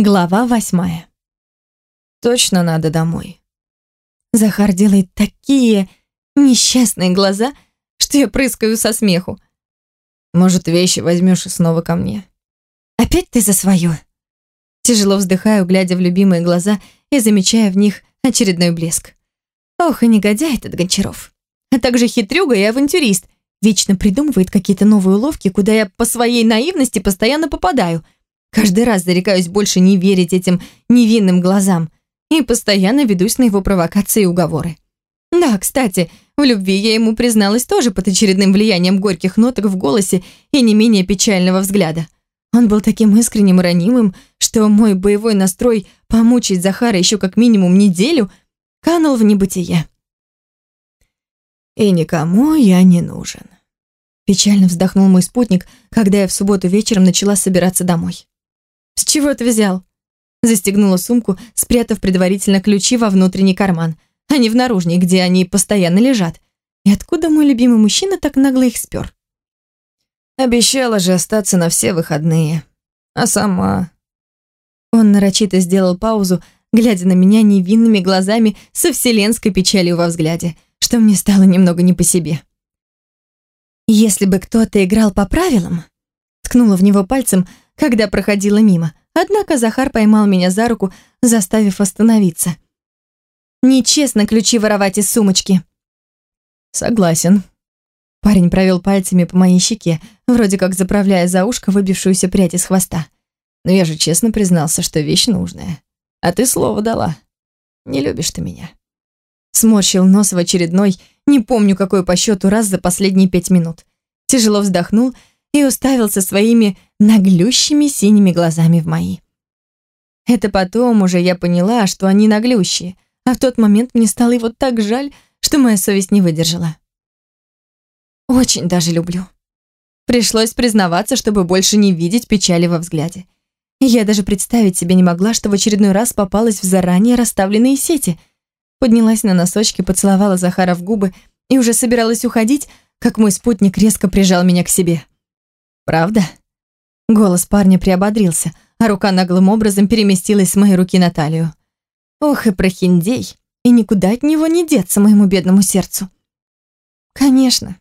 Глава восьмая. Точно надо домой. Захар делает такие несчастные глаза, что я прыскаю со смеху. Может, вещи возьмешь и снова ко мне. Опять ты за свое. Тяжело вздыхаю, глядя в любимые глаза и замечая в них очередной блеск. Ох, и негодяй этот Гончаров. А также хитрюга и авантюрист. Вечно придумывает какие-то новые уловки, куда я по своей наивности постоянно попадаю — Каждый раз зарекаюсь больше не верить этим невинным глазам и постоянно ведусь на его провокации и уговоры. Да, кстати, в любви я ему призналась тоже под очередным влиянием горьких ноток в голосе и не менее печального взгляда. Он был таким искренним и ранимым, что мой боевой настрой помучить Захара еще как минимум неделю канул в небытие. «И никому я не нужен», – печально вздохнул мой спутник, когда я в субботу вечером начала собираться домой. «С чего ты взял?» Застегнула сумку, спрятав предварительно ключи во внутренний карман, а не в наружный, где они постоянно лежат. И откуда мой любимый мужчина так нагло их спер? Обещала же остаться на все выходные. А сама... Он нарочито сделал паузу, глядя на меня невинными глазами со вселенской печалью во взгляде, что мне стало немного не по себе. Если бы кто-то играл по правилам, ткнула в него пальцем, когда проходила мимо. Однако Захар поймал меня за руку, заставив остановиться. «Нечестно ключи воровать из сумочки». «Согласен». Парень провел пальцами по моей щеке, вроде как заправляя за ушко выбившуюся прядь из хвоста. «Но я же честно признался, что вещь нужная. А ты слово дала. Не любишь ты меня». Сморщил нос в очередной, не помню какой по счету раз за последние пять минут. Тяжело вздохнул и уставился своими наглющими синими глазами в мои. Это потом уже я поняла, что они наглющие, а в тот момент мне стало его так жаль, что моя совесть не выдержала. Очень даже люблю. Пришлось признаваться, чтобы больше не видеть печали во взгляде. Я даже представить себе не могла, что в очередной раз попалась в заранее расставленные сети. Поднялась на носочки, поцеловала Захара в губы и уже собиралась уходить, как мой спутник резко прижал меня к себе. «Правда?» Голос парня приободрился, а рука наглым образом переместилась с моей руки на талию. Ох и прохиндей, и никуда от него не деться моему бедному сердцу. «Конечно»,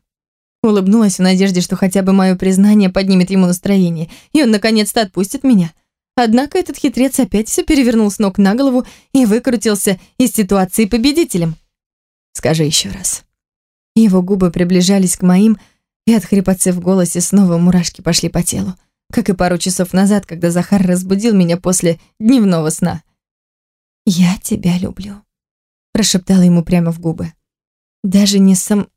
Улыбнулась в надежде, что хотя бы мое признание поднимет ему настроение, и он наконец-то отпустит меня. Однако этот хитрец опять все перевернул с ног на голову и выкрутился из ситуации победителем. «Скажи еще раз». Его губы приближались к моим, и от хрипотцы в голосе снова мурашки пошли по телу, как и пару часов назад, когда Захар разбудил меня после дневного сна. «Я тебя люблю», — прошептала ему прямо в губы. Даже не сам...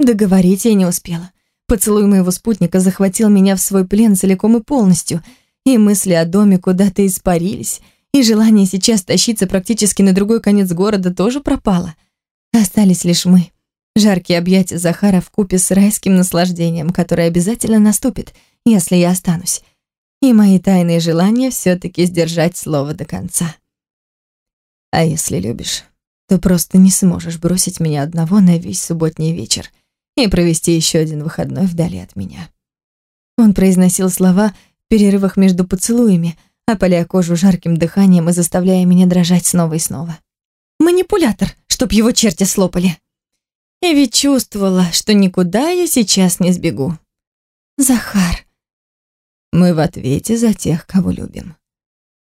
Договорить я не успела. Поцелуй моего спутника захватил меня в свой плен целиком и полностью, и мысли о доме куда-то испарились, и желание сейчас тащиться практически на другой конец города тоже пропало. Остались лишь мы, Жаркие объятия Захара в купе с райским наслаждением, которое обязательно наступит, если я останусь. И мои тайные желания все-таки сдержать слово до конца. А если любишь, то просто не сможешь бросить меня одного на весь субботний вечер и провести еще один выходной вдали от меня. Он произносил слова в перерывах между поцелуями, опаляя кожу жарким дыханием и заставляя меня дрожать снова и снова. Манипулятор, чтоб его черти слопали. И ведь чувствовала, что никуда я сейчас не сбегу. Захар. Мы в ответе за тех, кого любим.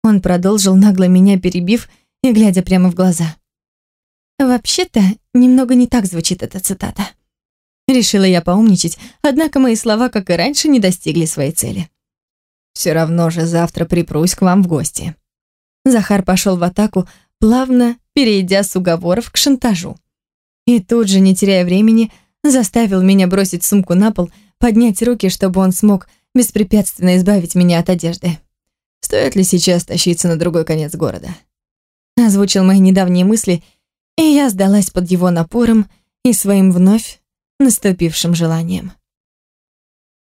Он продолжил, нагло меня перебив и глядя прямо в глаза. Вообще-то, немного не так звучит эта цитата. Решила я поумничать, однако мои слова, как и раньше, не достигли своей цели. Все равно же завтра припрусь к вам в гости. Захар пошел в атаку, плавно перейдя с уговоров к шантажу. И тут же, не теряя времени, заставил меня бросить сумку на пол, поднять руки, чтобы он смог беспрепятственно избавить меня от одежды. Стоит ли сейчас тащиться на другой конец города? Озвучил мои недавние мысли, и я сдалась под его напором и своим вновь наступившим желанием.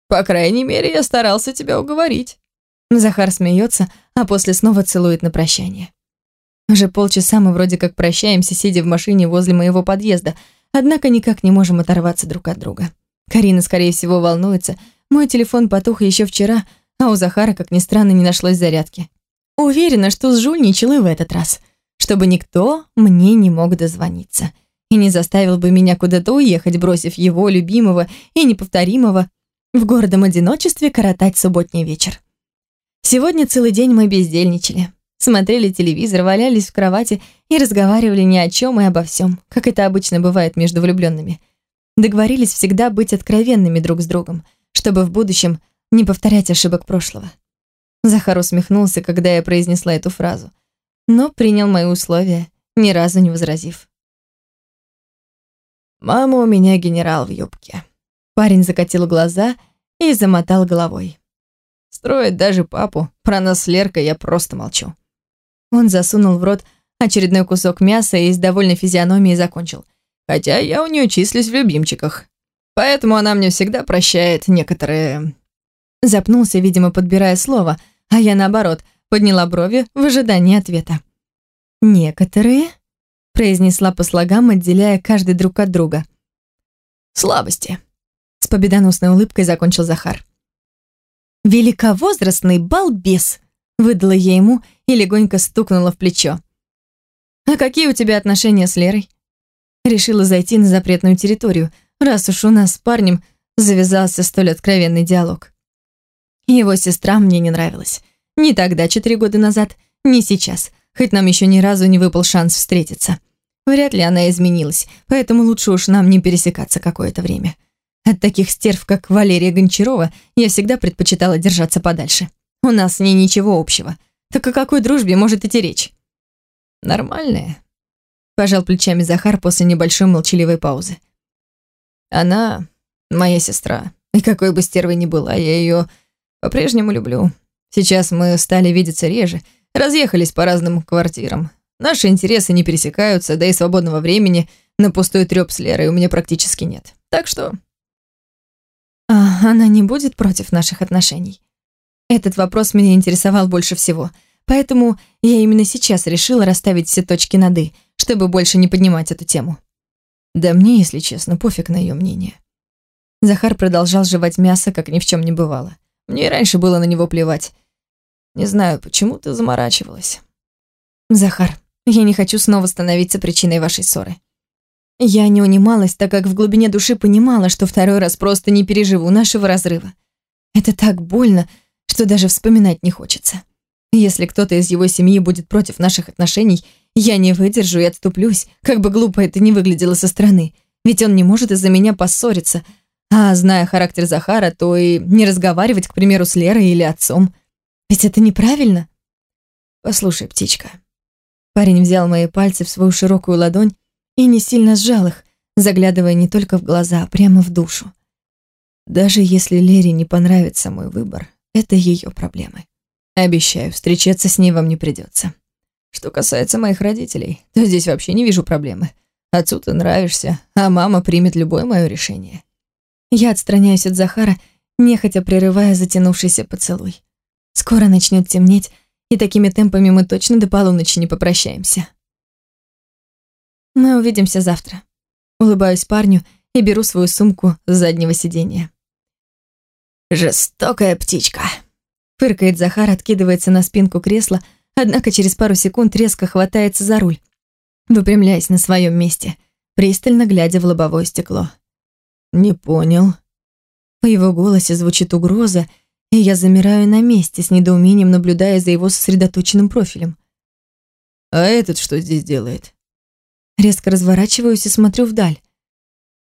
«По крайней мере, я старался тебя уговорить». Захар смеется, а после снова целует на прощание. Уже полчаса мы вроде как прощаемся, сидя в машине возле моего подъезда, однако никак не можем оторваться друг от друга. Карина, скорее всего, волнуется. Мой телефон потух еще вчера, а у Захара, как ни странно, не нашлось зарядки. Уверена, что сжульничал и в этот раз, чтобы никто мне не мог дозвониться и не заставил бы меня куда-то уехать, бросив его, любимого и неповторимого, в гордом одиночестве коротать субботний вечер. Сегодня целый день мы бездельничали, смотрели телевизор, валялись в кровати и разговаривали ни о чем и обо всем, как это обычно бывает между влюбленными. Договорились всегда быть откровенными друг с другом, чтобы в будущем не повторять ошибок прошлого. Захар усмехнулся, когда я произнесла эту фразу, но принял мои условия, ни разу не возразив. «Мама у меня генерал в юбке». Парень закатил глаза и замотал головой. Строит даже папу. Про нас с Леркой я просто молчу. Он засунул в рот очередной кусок мяса и с довольной физиономией закончил. Хотя я у нее числюсь в любимчиках. Поэтому она мне всегда прощает некоторые... Запнулся, видимо, подбирая слово, а я, наоборот, подняла брови в ожидании ответа. «Некоторые?» — произнесла по слогам, отделяя каждый друг от друга. «Слабости», — с победоносной улыбкой закончил Захар. «Великовозрастный балбес!» — выдала я ему и легонько стукнула в плечо. «А какие у тебя отношения с Лерой?» Решила зайти на запретную территорию, раз уж у нас с парнем завязался столь откровенный диалог. Его сестра мне не нравилась. Ни тогда, четыре года назад, ни сейчас, хоть нам еще ни разу не выпал шанс встретиться. Вряд ли она изменилась, поэтому лучше уж нам не пересекаться какое-то время. От таких стерв, как Валерия Гончарова, я всегда предпочитала держаться подальше. У нас с ней ничего общего. Так о какой дружбе может идти речь? Нормальная. Пожал плечами Захар после небольшой молчаливой паузы. Она моя сестра. И какой бы стервой ни была, я ее по-прежнему люблю. Сейчас мы стали видеться реже, разъехались по разным квартирам. Наши интересы не пересекаются, да и свободного времени на пустой трёп с Лерой у меня практически нет. Так что а она не будет против наших отношений? Этот вопрос меня интересовал больше всего, поэтому я именно сейчас решила расставить все точки над «и», чтобы больше не поднимать эту тему. Да мне, если честно, пофиг на ее мнение. Захар продолжал жевать мясо, как ни в чем не бывало. Мне и раньше было на него плевать. Не знаю, почему ты заморачивалась. Захар, я не хочу снова становиться причиной вашей ссоры. Я не унималась, так как в глубине души понимала, что второй раз просто не переживу нашего разрыва. Это так больно, что даже вспоминать не хочется. Если кто-то из его семьи будет против наших отношений, я не выдержу и отступлюсь, как бы глупо это ни выглядело со стороны. Ведь он не может из-за меня поссориться. А зная характер Захара, то и не разговаривать, к примеру, с Лерой или отцом. Ведь это неправильно. Послушай, птичка. Парень взял мои пальцы в свою широкую ладонь и не сильно сжал их, заглядывая не только в глаза, а прямо в душу. Даже если Лере не понравится мой выбор, это ее проблемы. Обещаю, встречаться с ней вам не придется. Что касается моих родителей, то здесь вообще не вижу проблемы. Отцу ты нравишься, а мама примет любое мое решение. Я отстраняюсь от Захара, нехотя прерывая затянувшийся поцелуй. Скоро начнет темнеть, и такими темпами мы точно до полуночи не попрощаемся. Мы увидимся завтра. Улыбаюсь парню и беру свою сумку с заднего сиденья. «Жестокая птичка!» Фыркает Захар, откидывается на спинку кресла, однако через пару секунд резко хватается за руль, выпрямляясь на своем месте, пристально глядя в лобовое стекло. «Не понял». В его голосе звучит угроза, и я замираю на месте, с недоумением наблюдая за его сосредоточенным профилем. «А этот что здесь делает?» Резко разворачиваюсь и смотрю вдаль.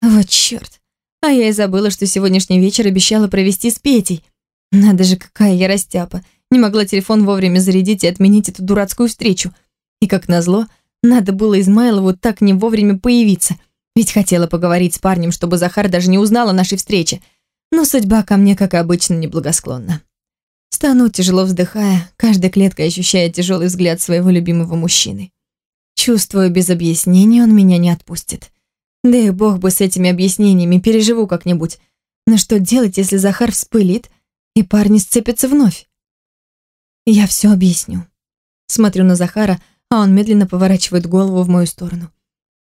Вот чёрт. А я и забыла, что сегодняшний вечер обещала провести с Петей. Надо же, какая я растяпа. Не могла телефон вовремя зарядить и отменить эту дурацкую встречу. И как назло, надо было Измайлову так не вовремя появиться. Ведь хотела поговорить с парнем, чтобы Захар даже не узнал о нашей встрече. Но судьба ко мне, как обычно, неблагосклонна. Стану, тяжело вздыхая, каждой клеткой ощущая тяжелый взгляд своего любимого мужчины. Чувствую, без объяснений он меня не отпустит. Да и бог бы с этими объяснениями, переживу как-нибудь. Но что делать, если Захар вспылит, и парни сцепятся вновь? Я все объясню. Смотрю на Захара, а он медленно поворачивает голову в мою сторону.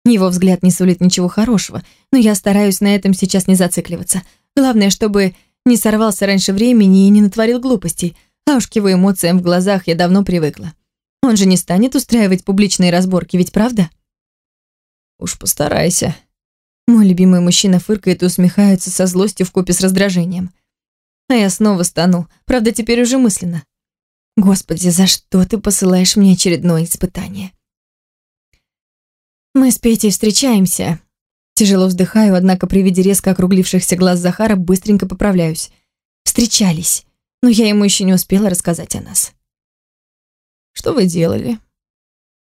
Его взгляд не сулит ничего хорошего, но я стараюсь на этом сейчас не зацикливаться. Главное, чтобы не сорвался раньше времени и не натворил глупостей, а уж к его эмоциям в глазах я давно привыкла. Он же не станет устраивать публичные разборки, ведь правда? Уж постарайся. Мой любимый мужчина фыркает и усмехается со злостью в купе с раздражением. А я снова стану, правда, теперь уже мысленно. Господи, за что ты посылаешь мне очередное испытание? Мы с Петей встречаемся. Тяжело вздыхаю, однако при виде резко округлившихся глаз Захара быстренько поправляюсь. Встречались, но я ему еще не успела рассказать о нас. Что вы делали?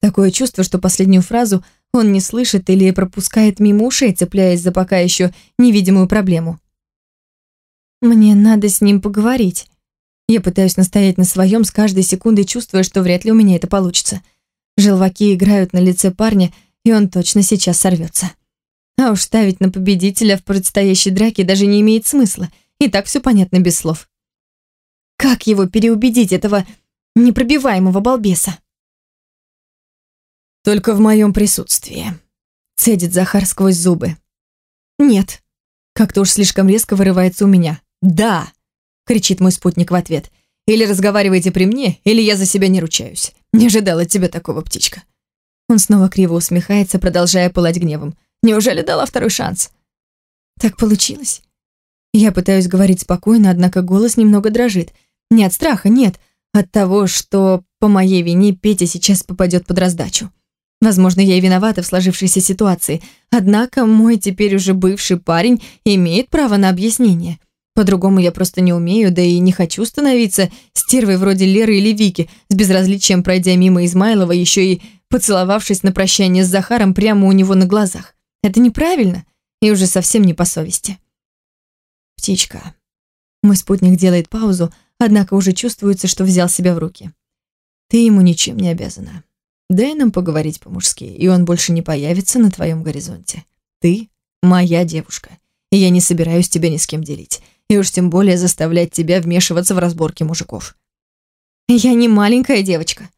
Такое чувство, что последнюю фразу он не слышит или пропускает мимо ушей, цепляясь за пока еще невидимую проблему. Мне надо с ним поговорить. Я пытаюсь настоять на своем, с каждой секундой чувствуя, что вряд ли у меня это получится. Желваки играют на лице парня, и он точно сейчас сорвется. А уж ставить на победителя в предстоящей драке даже не имеет смысла. И так все понятно без слов. Как его переубедить, этого непробиваемого балбеса? Только в моем присутствии. Цедит Захар сквозь зубы. Нет. Как-то уж слишком резко вырывается у меня. Да, кричит мой спутник в ответ. Или разговаривайте при мне, или я за себя не ручаюсь. Не ожидала от тебя такого, птичка. Он снова криво усмехается, продолжая пылать гневом. Неужели дала второй шанс? Так получилось. Я пытаюсь говорить спокойно, однако голос немного дрожит. Не от страха, нет. От того, что по моей вине Петя сейчас попадет под раздачу. Возможно, я и виновата в сложившейся ситуации, однако мой теперь уже бывший парень имеет право на объяснение. По-другому я просто не умею, да и не хочу становиться стервой вроде Леры или Вики, с безразличием пройдя мимо Измайлова, еще и поцеловавшись на прощание с Захаром прямо у него на глазах. Это неправильно и уже совсем не по совести. «Птичка». Мой спутник делает паузу, однако уже чувствуется, что взял себя в руки. «Ты ему ничем не обязана. Дай нам поговорить по-мужски, и он больше не появится на твоем горизонте. Ты моя девушка, и я не собираюсь тебя ни с кем делить, и уж тем более заставлять тебя вмешиваться в разборки мужиков. Я не маленькая девочка.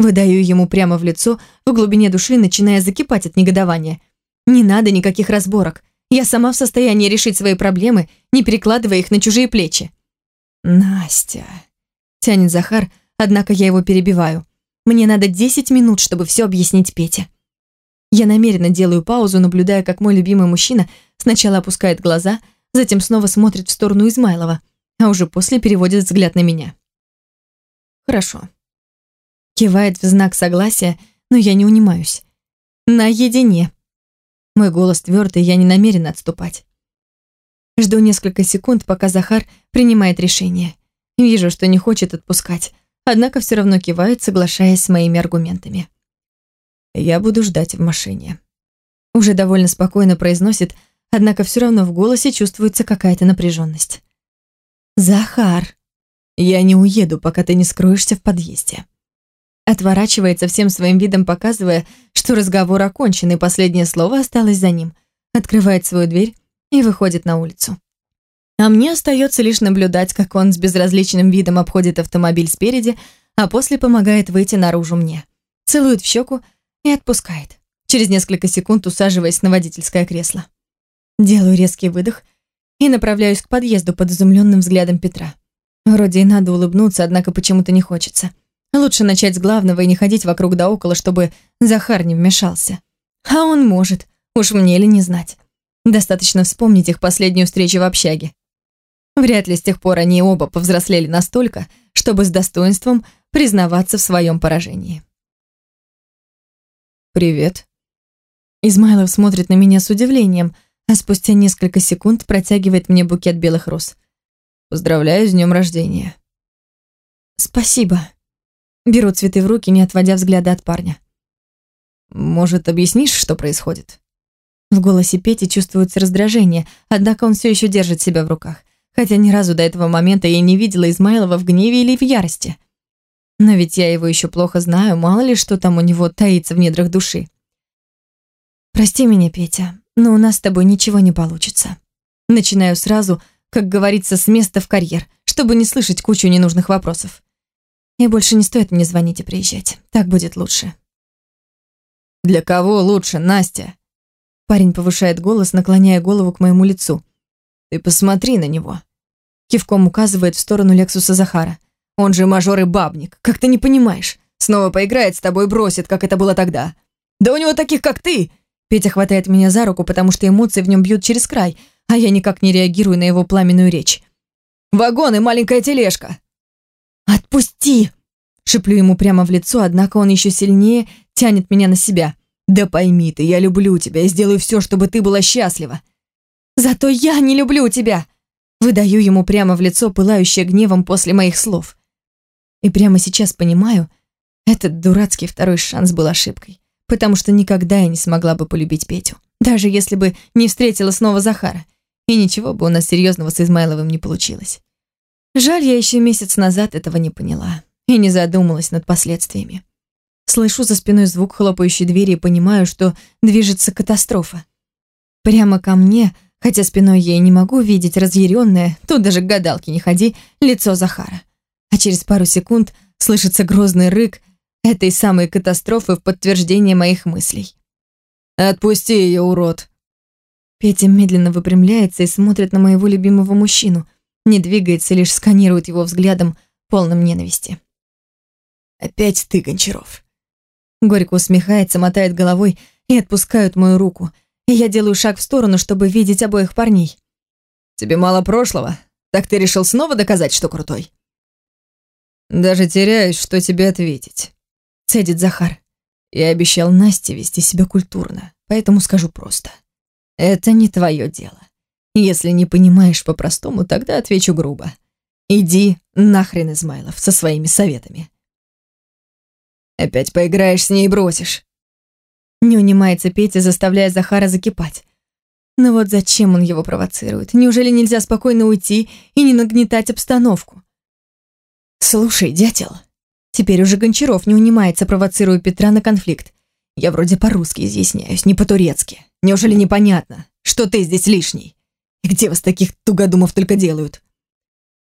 Выдаю ему прямо в лицо, в глубине души начиная закипать от негодования. Не надо никаких разборок. Я сама в состоянии решить свои проблемы, не перекладывая их на чужие плечи. Настя, тянет Захар, однако я его перебиваю. Мне надо 10 минут, чтобы все объяснить Пете. Я намеренно делаю паузу, наблюдая, как мой любимый мужчина сначала опускает глаза, затем снова смотрит в сторону Измайлова, а уже после переводит взгляд на меня. Хорошо. Кивает в знак согласия, но я не унимаюсь. Наедине. Мой голос твердый, я не намерена отступать. Жду несколько секунд, пока Захар принимает решение. Вижу, что не хочет отпускать, однако все равно кивает, соглашаясь с моими аргументами. «Я буду ждать в машине». Уже довольно спокойно произносит, однако все равно в голосе чувствуется какая-то напряженность. «Захар, я не уеду, пока ты не скроешься в подъезде». Отворачивается всем своим видом, показывая, что разговор окончен, и последнее слово осталось за ним. Открывает свою дверь и выходит на улицу. А мне остается лишь наблюдать, как он с безразличным видом обходит автомобиль спереди, а после помогает выйти наружу мне. Целует в щеку и отпускает, через несколько секунд усаживаясь на водительское кресло. Делаю резкий выдох и направляюсь к подъезду под изумленным взглядом Петра. Вроде и надо улыбнуться, однако почему-то не хочется. Лучше начать с главного и не ходить вокруг да около, чтобы Захар не вмешался. А он может, уж мне ли не знать. Достаточно вспомнить их последнюю встречу в общаге. Вряд ли с тех пор они оба повзрослели настолько, чтобы с достоинством признаваться в своем поражении. «Привет». Измайлов смотрит на меня с удивлением, а спустя несколько секунд протягивает мне букет белых роз. «Поздравляю с днем рождения». «Спасибо». Беру цветы в руки, не отводя взгляда от парня. «Может, объяснишь, что происходит?» В голосе Пети чувствуется раздражение, однако он все еще держит себя в руках хотя ни разу до этого момента я не видела Измайлова в гневе или в ярости. Но ведь я его еще плохо знаю, мало ли что там у него таится в недрах души. Прости меня, Петя, но у нас с тобой ничего не получится. Начинаю сразу, как говорится, с места в карьер, чтобы не слышать кучу ненужных вопросов. И больше не стоит мне звонить и приезжать. Так будет лучше. Для кого лучше, Настя? Парень повышает голос, наклоняя голову к моему лицу. Ты посмотри на него. Кивком указывает в сторону Лексуса Захара. Он же мажор и бабник, как ты не понимаешь. Снова поиграет с тобой, бросит, как это было тогда. Да у него таких, как ты!» Петя хватает меня за руку, потому что эмоции в нем бьют через край, а я никак не реагирую на его пламенную речь. «Вагон и маленькая тележка!» «Отпусти!» Шиплю ему прямо в лицо, однако он еще сильнее тянет меня на себя. «Да пойми ты, я люблю тебя и сделаю все, чтобы ты была счастлива!» «Зато я не люблю тебя!» Выдаю ему прямо в лицо, пылающее гневом после моих слов. И прямо сейчас понимаю, этот дурацкий второй шанс был ошибкой, потому что никогда я не смогла бы полюбить Петю, даже если бы не встретила снова Захара, и ничего бы у нас серьезного с Измайловым не получилось. Жаль, я еще месяц назад этого не поняла и не задумалась над последствиями. Слышу за спиной звук хлопающей двери и понимаю, что движется катастрофа. Прямо ко мне Хотя спиной и не могу видеть разъяренное, тут даже к гадалке не ходи, лицо Захара. А через пару секунд слышится грозный рык этой самой катастрофы в подтверждение моих мыслей. «Отпусти ее, урод!» Петя медленно выпрямляется и смотрит на моего любимого мужчину, не двигается, лишь сканирует его взглядом, полным ненависти. «Опять ты, Гончаров!» Горько усмехается, мотает головой и отпускает мою руку – и я делаю шаг в сторону, чтобы видеть обоих парней. «Тебе мало прошлого? Так ты решил снова доказать, что крутой?» «Даже теряюсь, что тебе ответить», — цедит Захар. «Я обещал Насте вести себя культурно, поэтому скажу просто. Это не твое дело. Если не понимаешь по-простому, тогда отвечу грубо. Иди нахрен, Измайлов, со своими советами». «Опять поиграешь с ней и бросишь. Не унимается Петя, заставляя Захара закипать. Но вот зачем он его провоцирует? Неужели нельзя спокойно уйти и не нагнетать обстановку? Слушай, дятел, теперь уже Гончаров не унимается, провоцируя Петра на конфликт. Я вроде по-русски изъясняюсь, не по-турецки. Неужели непонятно, что ты здесь лишний? И где вас таких тугодумов только делают?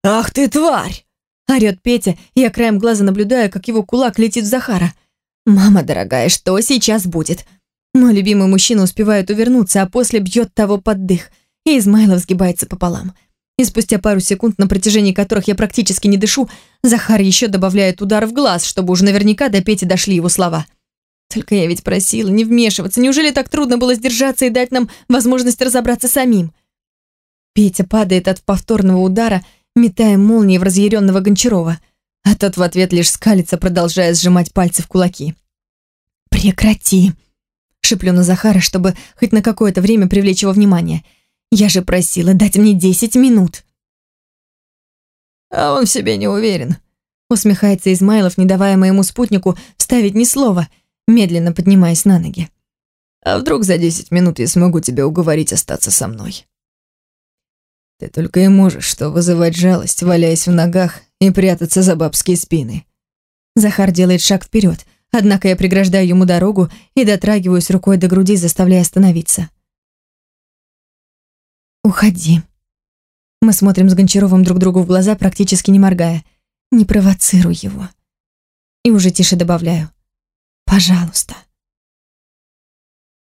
Ах ты тварь! Орёт Петя, я краем глаза наблюдаю, как его кулак летит в Захара – «Мама дорогая, что сейчас будет?» Мой любимый мужчина успевает увернуться, а после бьет того под дых, и Измайлов сгибается пополам. И спустя пару секунд, на протяжении которых я практически не дышу, Захар еще добавляет удар в глаз, чтобы уже наверняка до Пети дошли его слова. Только я ведь просила не вмешиваться. Неужели так трудно было сдержаться и дать нам возможность разобраться самим? Петя падает от повторного удара, метая молнии в разъяренного Гончарова а тот в ответ лишь скалится, продолжая сжимать пальцы в кулаки. «Прекрати!» — шеплю на Захара, чтобы хоть на какое-то время привлечь его внимание. «Я же просила дать мне десять минут!» «А он в себе не уверен», — усмехается Измайлов, не давая моему спутнику вставить ни слова, медленно поднимаясь на ноги. «А вдруг за десять минут я смогу тебя уговорить остаться со мной?» «Ты только и можешь что вызывать жалость, валяясь в ногах и прятаться за бабские спины. Захар делает шаг вперед, однако я преграждаю ему дорогу и дотрагиваюсь рукой до груди, заставляя остановиться. «Уходи». Мы смотрим с Гончаровым друг другу в глаза, практически не моргая. «Не провоцируй его». И уже тише добавляю. «Пожалуйста».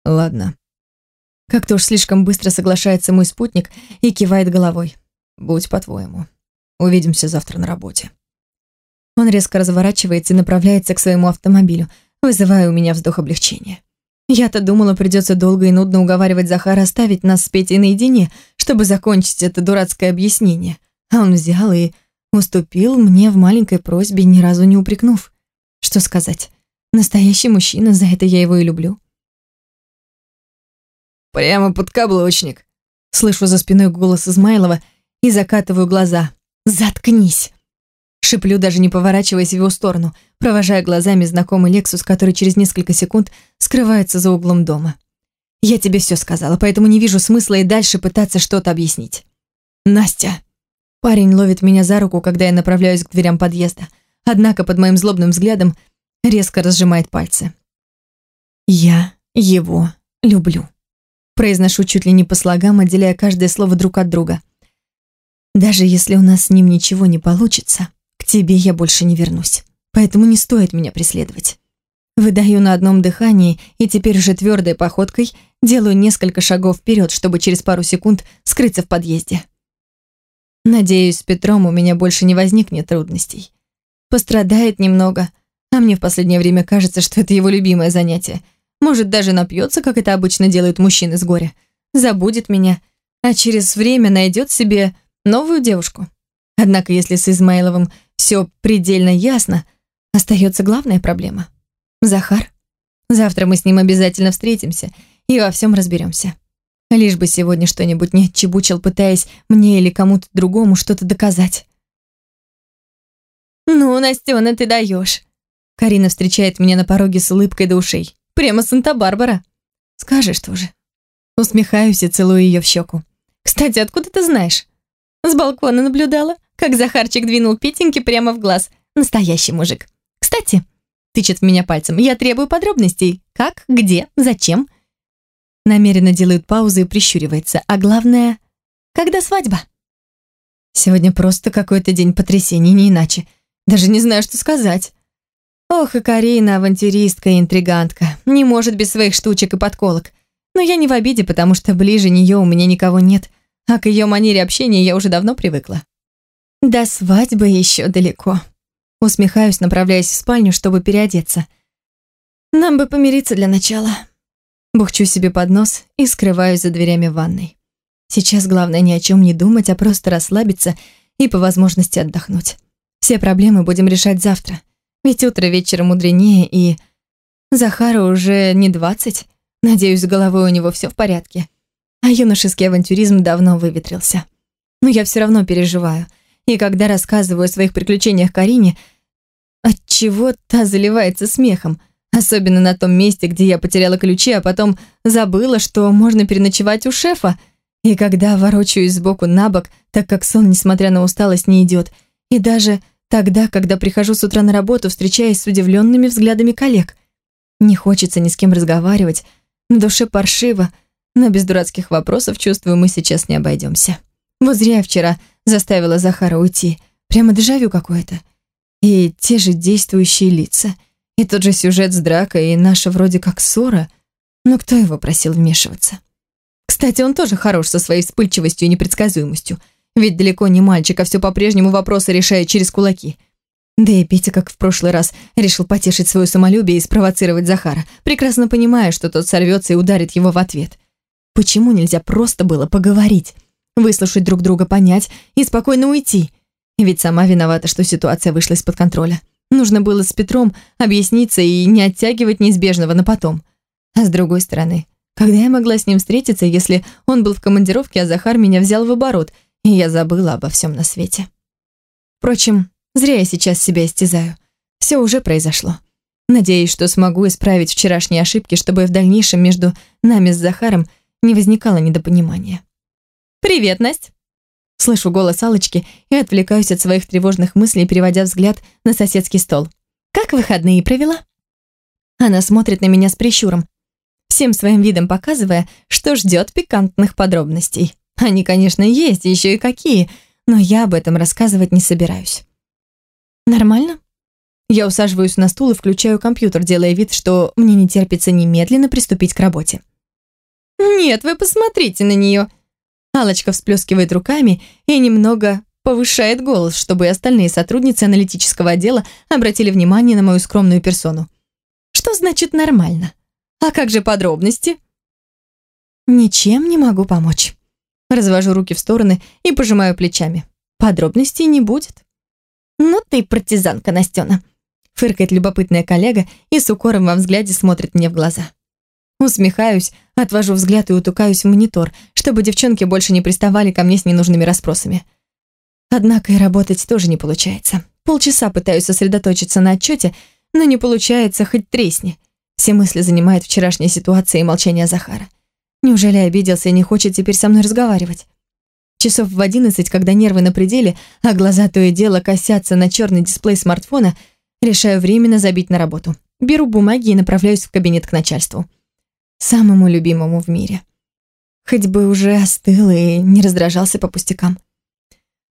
«Ладно». Как-то уж слишком быстро соглашается мой спутник и кивает головой. «Будь по-твоему». Увидимся завтра на работе». Он резко разворачивается и направляется к своему автомобилю, вызывая у меня вздох облегчения. Я-то думала, придется долго и нудно уговаривать Захара оставить нас с Петей наедине, чтобы закончить это дурацкое объяснение. А он взял и уступил мне в маленькой просьбе, ни разу не упрекнув. Что сказать? Настоящий мужчина, за это я его и люблю. «Прямо под каблучник», — слышу за спиной голос Измайлова и закатываю глаза. «Заткнись!» Шиплю, даже не поворачиваясь в его сторону, провожая глазами знакомый Лексус, который через несколько секунд скрывается за углом дома. «Я тебе все сказала, поэтому не вижу смысла и дальше пытаться что-то объяснить». «Настя!» Парень ловит меня за руку, когда я направляюсь к дверям подъезда, однако под моим злобным взглядом резко разжимает пальцы. «Я его люблю». Произношу чуть ли не по слогам, отделяя каждое слово друг от друга. Даже если у нас с ним ничего не получится, к тебе я больше не вернусь. Поэтому не стоит меня преследовать. Выдаю на одном дыхании и теперь уже твердой походкой делаю несколько шагов вперед, чтобы через пару секунд скрыться в подъезде. Надеюсь, с Петром у меня больше не возникнет трудностей. пострадает немного. А мне в последнее время кажется, что это его любимое занятие. Может, даже напьется, как это обычно делают мужчины с горя. Забудет меня, а через время найдет себе новую девушку. Однако, если с Измайловым все предельно ясно, остается главная проблема. Захар. Завтра мы с ним обязательно встретимся и во всем разберемся. Лишь бы сегодня что-нибудь не отчебучил, пытаясь мне или кому-то другому что-то доказать. «Ну, Настена, ты даешь!» Карина встречает меня на пороге с улыбкой до ушей. «Прямо Санта-Барбара!» «Скажешь тоже». Усмехаюсь и целую ее в щеку. «Кстати, откуда ты знаешь?» С балкона наблюдала, как Захарчик двинул Петеньке прямо в глаз. Настоящий мужик. «Кстати», — тычет в меня пальцем, «я требую подробностей. Как, где, зачем?» Намеренно делает паузу и прищуривается. А главное, когда свадьба? Сегодня просто какой-то день потрясений, не иначе. Даже не знаю, что сказать. Ох, и Карина, авантюристка и интригантка. Не может без своих штучек и подколок. Но я не в обиде, потому что ближе нее у меня никого нет, а к ее манере общения я уже давно привыкла. До свадьбы еще далеко. Усмехаюсь, направляясь в спальню, чтобы переодеться. Нам бы помириться для начала. Бухчу себе под нос и скрываюсь за дверями ванной. Сейчас главное ни о чем не думать, а просто расслабиться и по возможности отдохнуть. Все проблемы будем решать завтра. Ведь утро вечером мудренее, и... Захару уже не двадцать. Надеюсь, с головой у него все в порядке. А юношеский авантюризм давно выветрился. Но я все равно переживаю. И когда рассказываю о своих приключениях Карине, от чего та заливается смехом – Особенно на том месте, где я потеряла ключи, а потом забыла, что можно переночевать у шефа. И когда ворочаюсь сбоку на бок, так как сон, несмотря на усталость, не идет. И даже тогда, когда прихожу с утра на работу, встречаясь с удивленными взглядами коллег. Не хочется ни с кем разговаривать, на душе паршиво, но без дурацких вопросов, чувствую, мы сейчас не обойдемся. Вот зря вчера заставила Захара уйти. Прямо дежавю какое-то. И те же действующие лица — и тот же сюжет с дракой, и наша вроде как ссора. Но кто его просил вмешиваться? Кстати, он тоже хорош со своей вспыльчивостью и непредсказуемостью. Ведь далеко не мальчик, а все по-прежнему вопросы решает через кулаки. Да и Петя, как в прошлый раз, решил потешить свое самолюбие и спровоцировать Захара, прекрасно понимая, что тот сорвется и ударит его в ответ. Почему нельзя просто было поговорить, выслушать друг друга, понять и спокойно уйти? Ведь сама виновата, что ситуация вышла из-под контроля. Нужно было с Петром объясниться и не оттягивать неизбежного на потом. А с другой стороны, когда я могла с ним встретиться, если он был в командировке, а Захар меня взял в оборот, и я забыла обо всем на свете. Впрочем, зря я сейчас себя истязаю. Все уже произошло. Надеюсь, что смогу исправить вчерашние ошибки, чтобы в дальнейшем между нами с Захаром не возникало недопонимания. «Привет, Настя!» Слышу голос Алочки и отвлекаюсь от своих тревожных мыслей, переводя взгляд на соседский стол. «Как выходные провела?» Она смотрит на меня с прищуром, всем своим видом показывая, что ждет пикантных подробностей. Они, конечно, есть, еще и какие, но я об этом рассказывать не собираюсь. «Нормально?» Я усаживаюсь на стул и включаю компьютер, делая вид, что мне не терпится немедленно приступить к работе. «Нет, вы посмотрите на нее!» Алочка всплескивает руками и немного повышает голос, чтобы и остальные сотрудницы аналитического отдела обратили внимание на мою скромную персону. Что значит нормально? А как же подробности? Ничем не могу помочь. Развожу руки в стороны и пожимаю плечами. Подробностей не будет. Ну ты партизанка, Настена. Фыркает любопытная коллега и с укором во взгляде смотрит мне в глаза. Усмехаюсь, отвожу взгляд и утукаюсь в монитор, чтобы девчонки больше не приставали ко мне с ненужными расспросами. Однако и работать тоже не получается. Полчаса пытаюсь сосредоточиться на отчете, но не получается хоть тресни. Все мысли занимает вчерашняя ситуация и молчание Захара. Неужели обиделся и не хочет теперь со мной разговаривать? Часов в одиннадцать, когда нервы на пределе, а глаза то и дело косятся на черный дисплей смартфона, решаю временно забить на работу. Беру бумаги и направляюсь в кабинет к начальству самому любимому в мире. Хоть бы уже остыл и не раздражался по пустякам.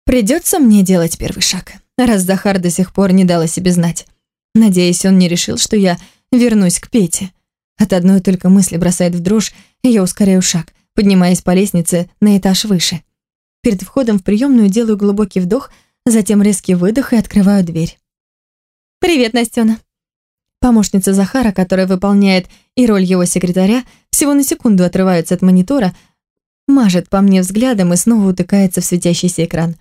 Придется мне делать первый шаг, раз Захар до сих пор не дал о себе знать. Надеюсь, он не решил, что я вернусь к Пете. От одной только мысли бросает в дрожь, и я ускоряю шаг, поднимаясь по лестнице на этаж выше. Перед входом в приемную делаю глубокий вдох, затем резкий выдох и открываю дверь. «Привет, Настена». Помощница Захара, которая выполняет и роль его секретаря, всего на секунду отрывается от монитора, мажет по мне взглядом и снова утыкается в светящийся экран.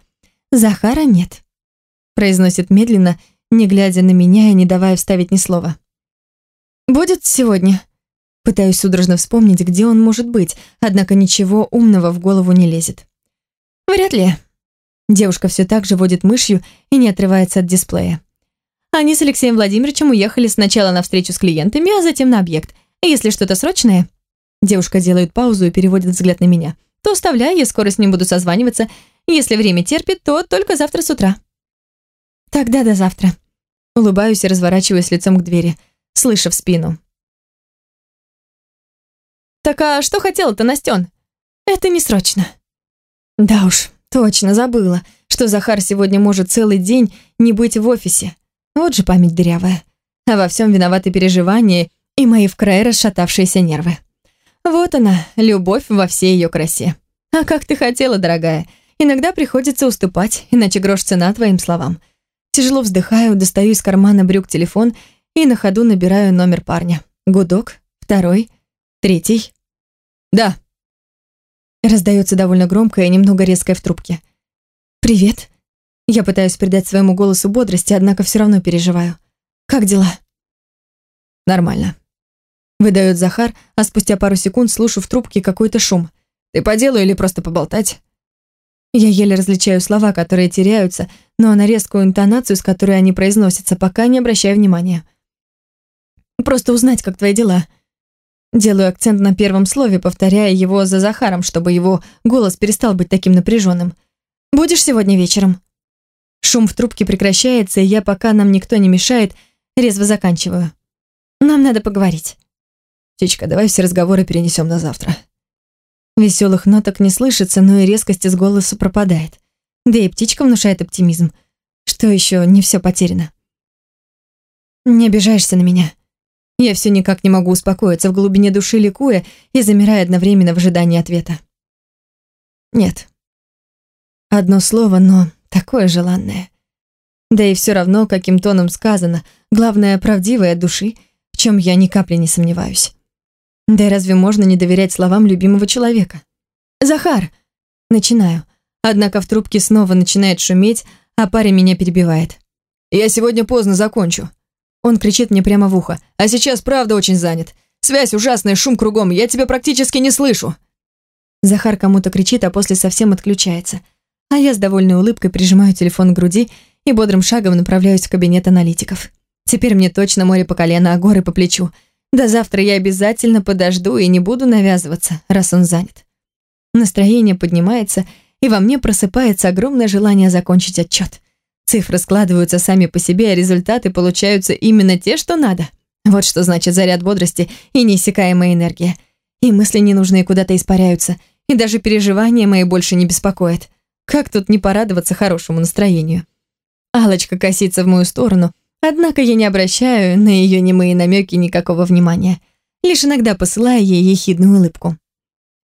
«Захара нет», — произносит медленно, не глядя на меня и не давая вставить ни слова. «Будет сегодня?» Пытаюсь судорожно вспомнить, где он может быть, однако ничего умного в голову не лезет. «Вряд ли». Девушка все так же водит мышью и не отрывается от дисплея. Они с Алексеем Владимировичем уехали сначала на встречу с клиентами, а затем на объект. Если что-то срочное... Девушка делает паузу и переводит взгляд на меня. То оставляй, я скоро с ним буду созваниваться. Если время терпит, то только завтра с утра. Тогда до завтра. Улыбаюсь и разворачиваюсь лицом к двери, слыша в спину. «Так а что хотела-то, Настен?» «Это не срочно». «Да уж, точно забыла, что Захар сегодня может целый день не быть в офисе. Вот же память дырявая. А во всем виноваты переживания и мои в крае расшатавшиеся нервы. Вот она, любовь во всей ее красе. А как ты хотела, дорогая. Иногда приходится уступать, иначе грош цена твоим словам. Тяжело вздыхаю, достаю из кармана брюк телефон и на ходу набираю номер парня. Гудок, второй, третий. «Да». Раздается довольно громко и немного резкое в трубке. «Привет». Я пытаюсь придать своему голосу бодрости, однако все равно переживаю. «Как дела?» «Нормально». Выдает Захар, а спустя пару секунд слышу в трубке какой-то шум. «Ты по делу или просто поболтать?» Я еле различаю слова, которые теряются, но на резкую интонацию, с которой они произносятся, пока не обращаю внимания. «Просто узнать, как твои дела», Делаю акцент на первом слове, повторяя его за Захаром, чтобы его голос перестал быть таким напряженным. «Будешь сегодня вечером?» Шум в трубке прекращается, и я, пока нам никто не мешает, резво заканчиваю. «Нам надо поговорить». «Птичка, давай все разговоры перенесем на завтра». Веселых ноток не слышится, но и резкость из голоса пропадает. Да и птичка внушает оптимизм. Что еще не все потеряно. «Не обижаешься на меня?» Я все никак не могу успокоиться в глубине души, ликуя и замирая одновременно в ожидании ответа. Нет. Одно слово, но такое желанное. Да и все равно, каким тоном сказано, главное, правдивое души, в чем я ни капли не сомневаюсь. Да и разве можно не доверять словам любимого человека? «Захар!» Начинаю. Однако в трубке снова начинает шуметь, а парень меня перебивает. «Я сегодня поздно закончу. Он кричит мне прямо в ухо. «А сейчас правда очень занят. Связь ужасная, шум кругом, я тебя практически не слышу». Захар кому-то кричит, а после совсем отключается. А я с довольной улыбкой прижимаю телефон к груди и бодрым шагом направляюсь в кабинет аналитиков. Теперь мне точно море по колено, а горы по плечу. До завтра я обязательно подожду и не буду навязываться, раз он занят. Настроение поднимается, и во мне просыпается огромное желание закончить отчет. Цифры складываются сами по себе, а результаты получаются именно те, что надо. Вот что значит заряд бодрости и неиссякаемая энергия. И мысли ненужные куда-то испаряются, и даже переживания мои больше не беспокоят. Как тут не порадоваться хорошему настроению? Алочка косится в мою сторону, однако я не обращаю на ее немые намеки никакого внимания, лишь иногда посылая ей ехидную улыбку.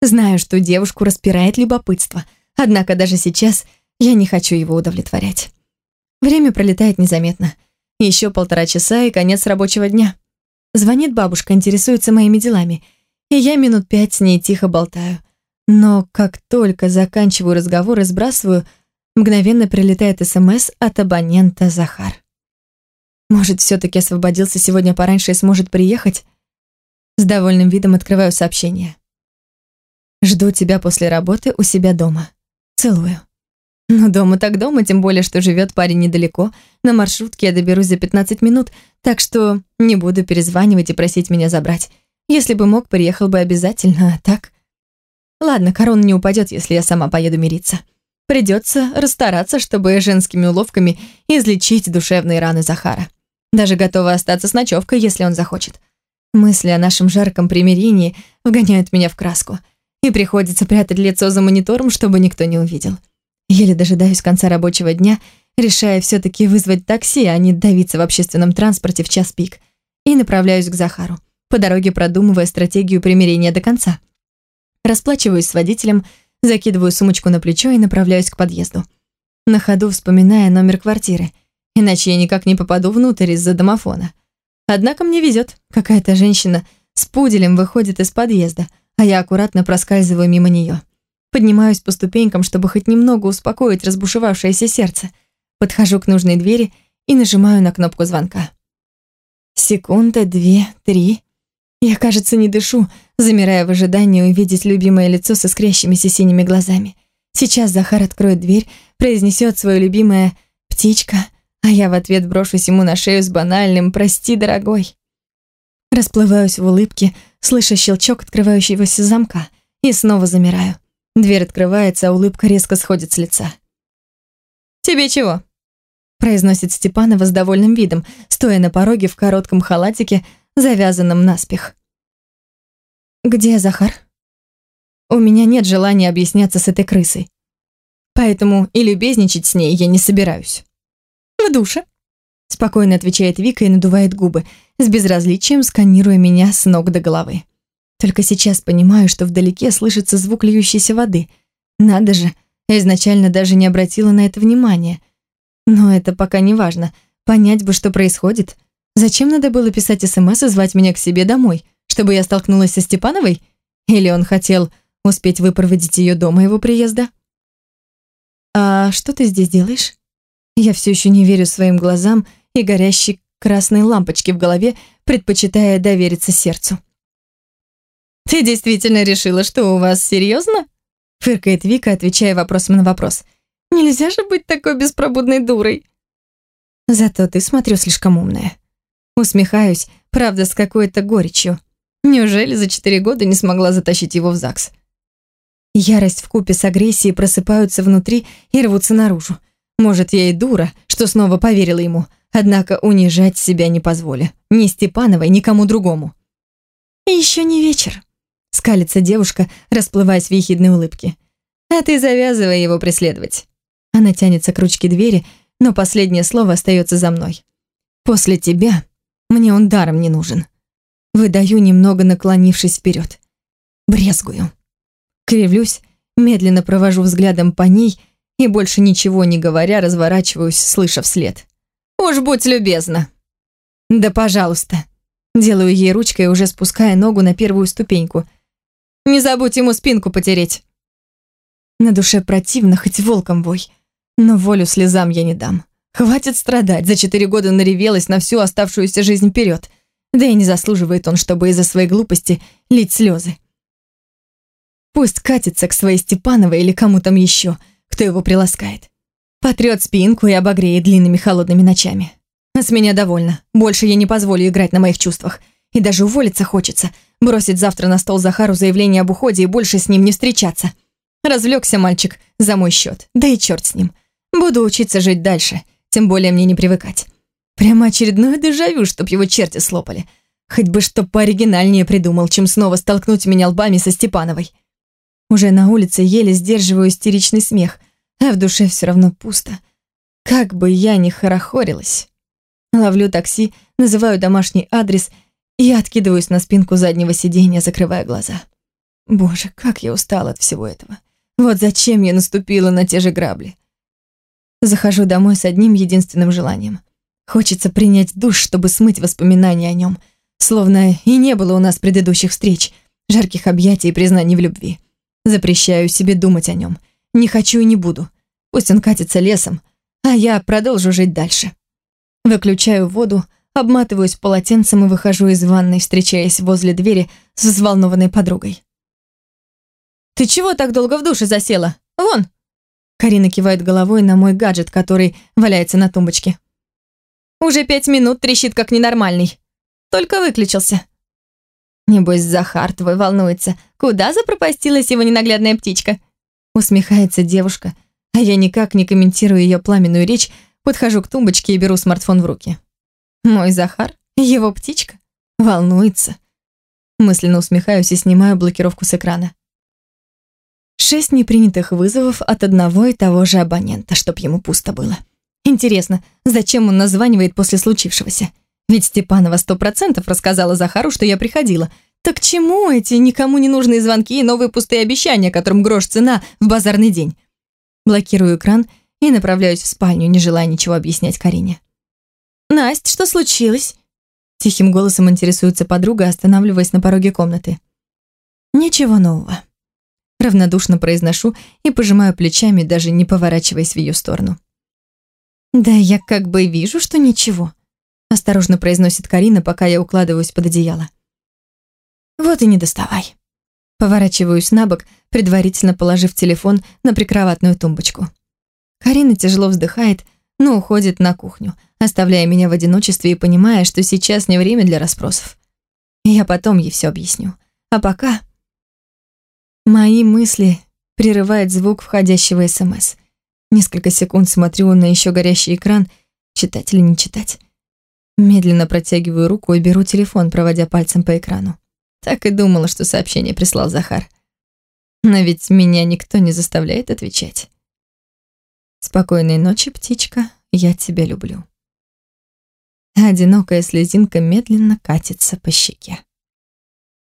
Знаю, что девушку распирает любопытство, однако даже сейчас я не хочу его удовлетворять. Время пролетает незаметно. Еще полтора часа и конец рабочего дня. Звонит бабушка, интересуется моими делами, и я минут пять с ней тихо болтаю. Но как только заканчиваю разговор и сбрасываю, мгновенно прилетает СМС от абонента Захар. Может, все-таки освободился сегодня пораньше и сможет приехать? С довольным видом открываю сообщение. Жду тебя после работы у себя дома. Целую. Но дома так дома, тем более, что живет парень недалеко. На маршрутке я доберусь за 15 минут, так что не буду перезванивать и просить меня забрать. Если бы мог, приехал бы обязательно, а так... Ладно, корона не упадет, если я сама поеду мириться. Придется расстараться, чтобы женскими уловками излечить душевные раны Захара. Даже готова остаться с ночевкой, если он захочет. Мысли о нашем жарком примирении вгоняют меня в краску. И приходится прятать лицо за монитором, чтобы никто не увидел. Еле дожидаюсь конца рабочего дня, решая все-таки вызвать такси, а не давиться в общественном транспорте в час пик. И направляюсь к Захару, по дороге продумывая стратегию примирения до конца. Расплачиваюсь с водителем, закидываю сумочку на плечо и направляюсь к подъезду. На ходу вспоминая номер квартиры. иначе я никак не попаду внутрь из-за домофона. Однако мне везет, какая-то женщина с пуделем выходит из подъезда, а я аккуратно проскальзываю мимо нее. Поднимаюсь по ступенькам, чтобы хоть немного успокоить разбушевавшееся сердце. Подхожу к нужной двери и нажимаю на кнопку звонка. Секунда, две, три. Я, кажется, не дышу, замирая в ожидании увидеть любимое лицо со искрящимися синими глазами. Сейчас Захар откроет дверь, произнесет свое любимое «птичка», а я в ответ брошусь ему на шею с банальным «прости, дорогой». Расплываюсь в улыбке, слыша щелчок открывающегося замка, и снова замираю. Дверь открывается, а улыбка резко сходит с лица. «Тебе чего?» произносит Степанова с довольным видом, стоя на пороге в коротком халатике, завязанном наспех. «Где Захар?» У меня нет желания объясняться с этой крысой. Поэтому и любезничать с ней я не собираюсь. «В душе», — спокойно отвечает Вика и надувает губы, с безразличием сканируя меня с ног до головы. Только сейчас понимаю, что вдалеке слышится звук льющейся воды. Надо же, я изначально даже не обратила на это внимания. Но это пока не важно. Понять бы, что происходит. Зачем надо было писать СМС и звать меня к себе домой? Чтобы я столкнулась со Степановой? Или он хотел успеть выпроводить ее до моего приезда? «А что ты здесь делаешь?» Я все еще не верю своим глазам и горящей красной лампочке в голове, предпочитая довериться сердцу. «Ты действительно решила, что у вас серьезно?» Фыркает Вика, отвечая вопросом на вопрос. «Нельзя же быть такой беспробудной дурой!» Зато ты, смотрю, слишком умная. Усмехаюсь, правда, с какой-то горечью. Неужели за четыре года не смогла затащить его в ЗАГС? Ярость в купе с агрессией просыпаются внутри и рвутся наружу. Может, я и дура, что снова поверила ему, однако унижать себя не позволю. Ни Степановой, никому другому. еще не вечер скалится девушка, расплываясь в ехидной улыбке. «А ты завязывай его преследовать». Она тянется к ручке двери, но последнее слово остается за мной. «После тебя мне он даром не нужен». Выдаю, немного наклонившись вперед. Брезгую. Кривлюсь, медленно провожу взглядом по ней и, больше ничего не говоря, разворачиваюсь, слыша вслед. «Уж будь любезна». «Да пожалуйста». Делаю ей ручкой, уже спуская ногу на первую ступеньку – не забудь ему спинку потереть. На душе противно, хоть волком вой. Но волю слезам я не дам. Хватит страдать, за четыре года наревелась на всю оставшуюся жизнь вперед. Да и не заслуживает он, чтобы из-за своей глупости лить слезы. Пусть катится к своей Степановой или кому там еще, кто его приласкает. Потрет спинку и обогреет длинными холодными ночами. А с меня довольно. Больше я не позволю играть на моих чувствах. И даже уволиться хочется, Бросить завтра на стол Захару заявление об уходе и больше с ним не встречаться. Развлекся мальчик за мой счет. Да и черт с ним. Буду учиться жить дальше. Тем более мне не привыкать. Прямо очередное дежавю, чтоб его черти слопали. Хоть бы что пооригинальнее придумал, чем снова столкнуть меня лбами со Степановой. Уже на улице еле сдерживаю истеричный смех, а в душе все равно пусто. Как бы я ни хорохорилась. Ловлю такси, называю домашний адрес я откидываюсь на спинку заднего сиденья, закрывая глаза. Боже, как я устала от всего этого. Вот зачем я наступила на те же грабли. Захожу домой с одним единственным желанием. Хочется принять душ, чтобы смыть воспоминания о нем. Словно и не было у нас предыдущих встреч, жарких объятий и признаний в любви. Запрещаю себе думать о нем. Не хочу и не буду. Пусть он катится лесом, а я продолжу жить дальше. Выключаю воду, обматываюсь полотенцем и выхожу из ванной, встречаясь возле двери с взволнованной подругой. «Ты чего так долго в душе засела? Вон!» Карина кивает головой на мой гаджет, который валяется на тумбочке. «Уже пять минут трещит как ненормальный. Только выключился». «Небось, Захар твой волнуется. Куда запропастилась его ненаглядная птичка?» Усмехается девушка, а я никак не комментирую ее пламенную речь, подхожу к тумбочке и беру смартфон в руки. Мой Захар, его птичка, волнуется. Мысленно усмехаюсь и снимаю блокировку с экрана. Шесть непринятых вызовов от одного и того же абонента, чтоб ему пусто было. Интересно, зачем он названивает после случившегося? Ведь Степанова сто процентов рассказала Захару, что я приходила. Так чему эти никому не нужные звонки и новые пустые обещания, которым грош цена в базарный день? Блокирую экран и направляюсь в спальню, не желая ничего объяснять Карине. Настя, что случилось?» Тихим голосом интересуется подруга, останавливаясь на пороге комнаты. «Ничего нового». Равнодушно произношу и пожимаю плечами, даже не поворачиваясь в ее сторону. «Да я как бы вижу, что ничего», осторожно произносит Карина, пока я укладываюсь под одеяло. «Вот и не доставай». Поворачиваюсь на бок, предварительно положив телефон на прикроватную тумбочку. Карина тяжело вздыхает, но уходит на кухню, оставляя меня в одиночестве и понимая, что сейчас не время для расспросов. Я потом ей все объясню. А пока... Мои мысли прерывает звук входящего СМС. Несколько секунд смотрю на еще горящий экран, читать или не читать. Медленно протягиваю руку и беру телефон, проводя пальцем по экрану. Так и думала, что сообщение прислал Захар. Но ведь меня никто не заставляет отвечать. Спокойной ночи, птичка, я тебя люблю. Одинокая слезинка медленно катится по щеке.